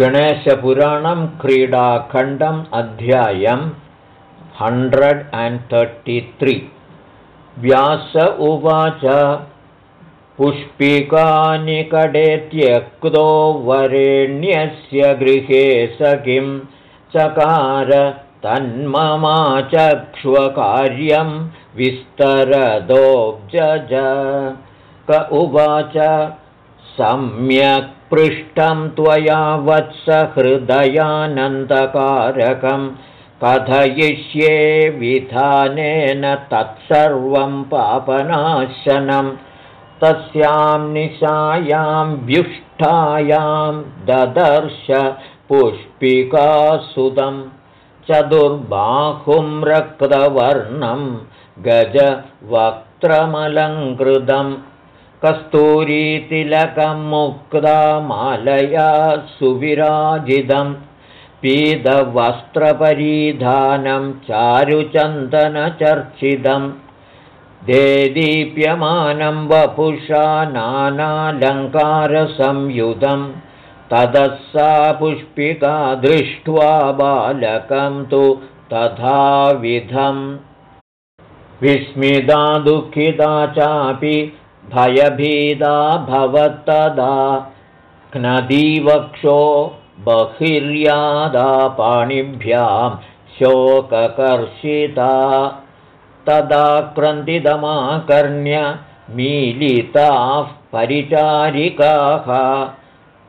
गणेशपुराणं क्रीडाखण्डम् अध्यायम् hundred and thirty three Vyasa उवाच पुष्पिकानिकडे त्यक्तो वरेण्यस्य गृहे स किं? चकार तन्ममाचक्ष्वकार्यं विस्तरदोब्जज। क उवाच सम्यक् पृष्ठं त्वया वत्सहृदयानन्दकारकं कथयिष्ये विधानेन तत्सर्वं पापनाशनं। तस्यां निशायां व्युष्ठायां ददर्श पुष्पिकासुदं। चतुर्बाहुं रक्तवर्णं गजवक्त्रमलङ्कृतम् कस्तूरीतिलकं मुक्ता मालया सुविराजितं पीतवस्त्रपरिधानं चारुचन्दनचर्चितं देदीप्यमानं वपुषा नानालङ्कारसंयुधं ततः सा पुष्पिका दृष्ट्वा बालकं तु तथाविधम् विस्मिता दुःखिता चापि भयभीदा भवत्तदा क्नदीवक्षो बहिर्यादा पाणिभ्यां शोककर्षिता तदा क्रन्दितमाकर्ण्य मीलिताः परिचारिकाः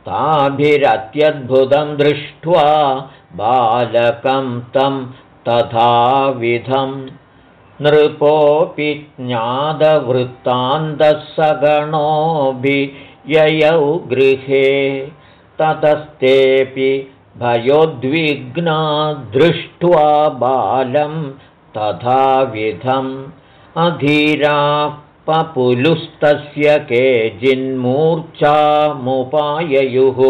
ताभिरत्यद्भुतं दृष्ट्वा बालकं तं तथाविधम् नृपोऽपि ज्ञातवृत्तान्तः गृहे ततस्तेऽपि भयोद्विग्ना दृष्ट्वा बालं तथाविधम् अधीरा पपुलुस्तस्य केचिन्मूर्च्छामुपाययुः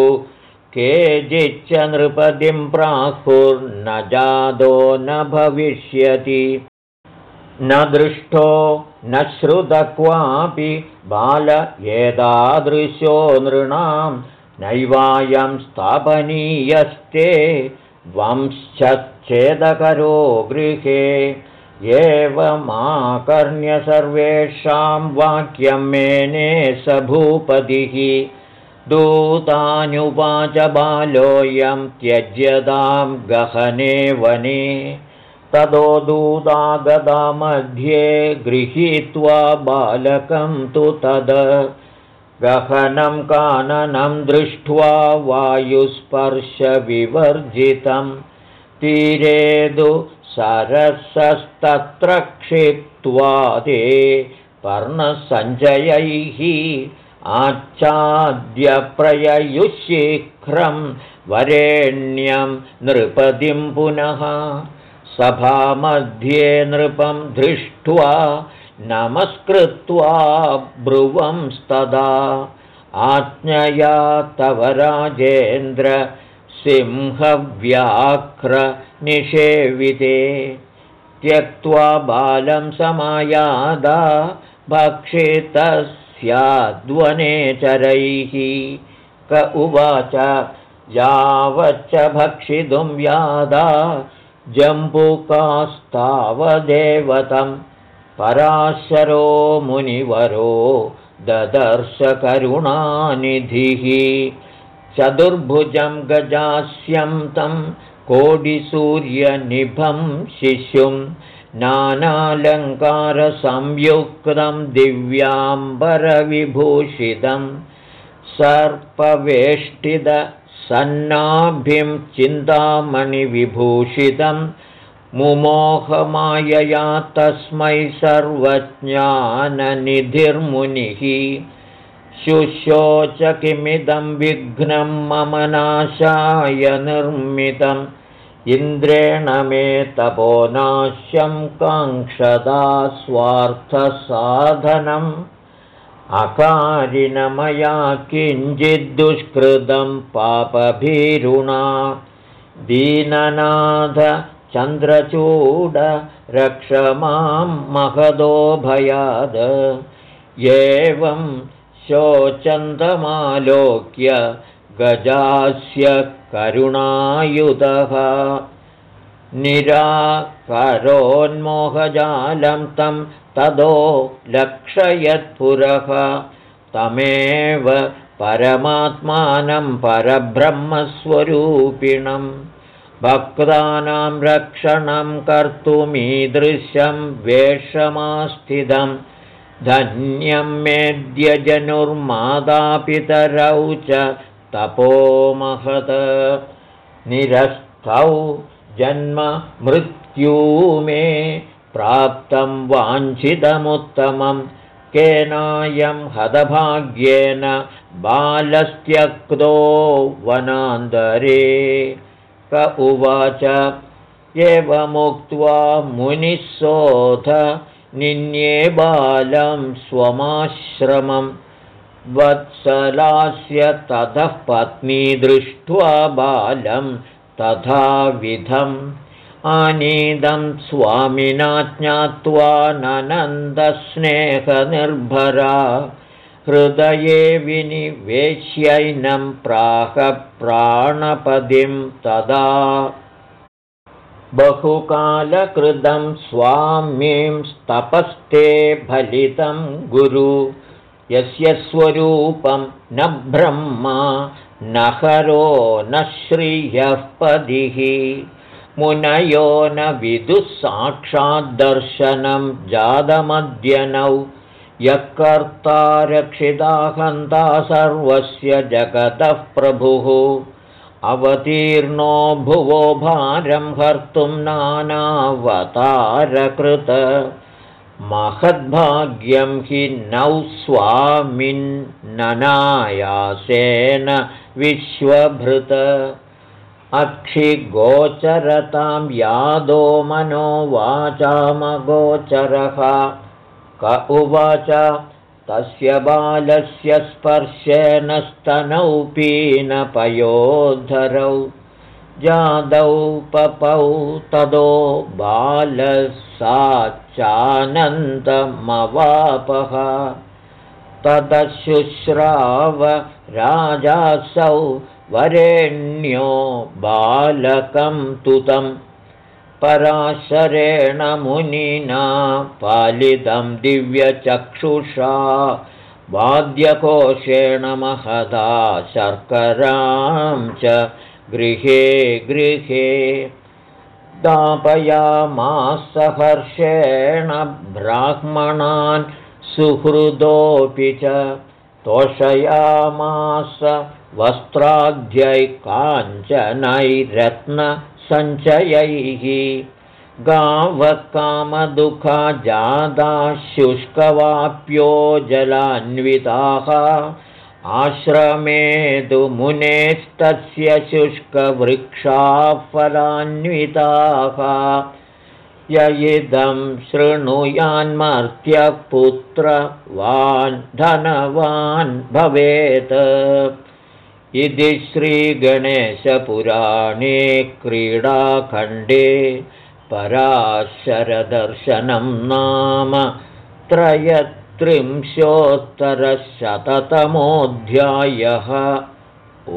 केचिच्च नृपतिं प्राहुर्न जादो न भविष्यति न दृष्टो न श्रुत क्वापि बाल एतादृशो नृणां नैवायं स्थापनीयस्ते वंश्चेदकरो गृहे। एवमाकर्ण्य सर्वेषां वाक्यं मेने स भूपतिः। दूतानुवाच बालोऽयं त्यज्यतां गहने वने ततो दूतागदा मध्ये गृहीत्वा बालकं तु तद। गहनं काननं दृष्ट्वा वायुस्पर्शविवर्जितं। तीरेदु सरसस्तत्र क्षिप्त्वा ते पर्णसञ्जयैः आच्छाद्यप्रययुशीघ्रं वरेण्यं नृपतिं पुनः सभामध्ये नृपं दृष्ट्वा नमस्कृत्वा ब्रुवंस्तदा। आज्ञया तव राजेन्द्र सिंहव्याघ्रनिषेविते त्यक्त्वा बालं समायादा भक्षितस्याद्वनेचरैः क उवाच यावच्च भक्षितुं व्यादा जम्बुकास्तावदेवतं पराशरो मुनिवरो ददर्शकरुणानिधिः चतुर्भुजं गजास्यं तं कोडिसूर्यनिभं शिशुं नानालङ्कारसंयुक्तं दिव्याम्बरविभूषितं सर्पवेष्टिद सन्नाभिं चिन्तामणिविभूषितं मुमोहमायया तस्मै सर्वज्ञाननिधिर्मुनिः। शुशोच किमिदं विघ्नं मम नाशाय निर्मितम् इन्द्रेण मे तपोनाश्यं काङ्क्षदा स्वार्थसाधनम् अकारिणमया किञ्चिद्दुष्कृतं पापभीरुणा। दीननाथ चन्द्रचूड रक्ष मां महदो भयाद। एवं शोचन्दमालोक्य अग्रजास्य करुणायुधः। निराकरोन्मोहजालं तं तदो लक्षयत्पुरः। तमेव परमात्मानं परब्रह्मस्वरूपिणं भक्तानां रक्षणं कर्तुमीदृशं वेषमास्थितं। धन्यं मेद्यजनुर्मादापितरौ च तपोमहत निरस्थौ जन्म मृत्यू मे प्राप्तं वाञ्छितमुत्तमं केनायं हतभाग्येन बालस्त्यक्तो वनान्तरे। क उवाच एवमुक्त्वा मुनिः निन्ये बालं स्वमाश्रमं। वत्सलास्य ततः पत्नी दृष्ट्वा बालं तथाविधम् आनीदं स्वामिना ज्ञात्वा ननन्दस्नेहनिर्भरा। हृदये विनिवेश्यैनं प्राणपदिं तदा। बहुकालकृतं स्वामीं स्तपस्ते फलितं गुरु। यस्य स्वरूपं न ब्रह्मा न हरो न श्रियः पदिः मुनयो न विदुःसाक्षाद्दर्शनं जातमद्यनौ। यः कर्ता रक्षिताहन्ता सर्वस्य जगतः प्रभुः। अवतीर्णो भुवो भारं हर्तुं नानावतारकृत। महद्भाग्यं हि नौ स्वामिन्ननायासेन विश्वभृत अक्षिगोचरतां यादो मनो वाचामगोचरः। क उवाच तस्य बालस्य स्पर्शेन स्तनौ पीनपयोद्धरौ जादौ पपौ तदो चानन्दमवापः तदशुश्राव राजासौ वरेण्यो बालकं तुतं पराशरेण मुनिना पालितं दिव्यचक्षुषा वाद्यकोशेण महदा शर्करां च गृहे गृहे दापयामासहर्षेण ब्राह्मणान् सुहृदोऽपि च तोषयामास वस्त्राद्यैकाञ्चनैरत्नसञ्चयैः। गावकामदुःखा जादा शुष्कवाप्यो जलान्विताः। मुनेस्तस्य शुष्कवृक्षाः फलान्विताः य इदं शृणुयान्मर्त्यपुत्रवान् धनवान् भवेत्। इति श्रीगणेशपुराणे क्रीडाखण्डे पराशरदर्शनं नाम त्रयत्रिंशोत्तरशततमोऽध्यायः। ओ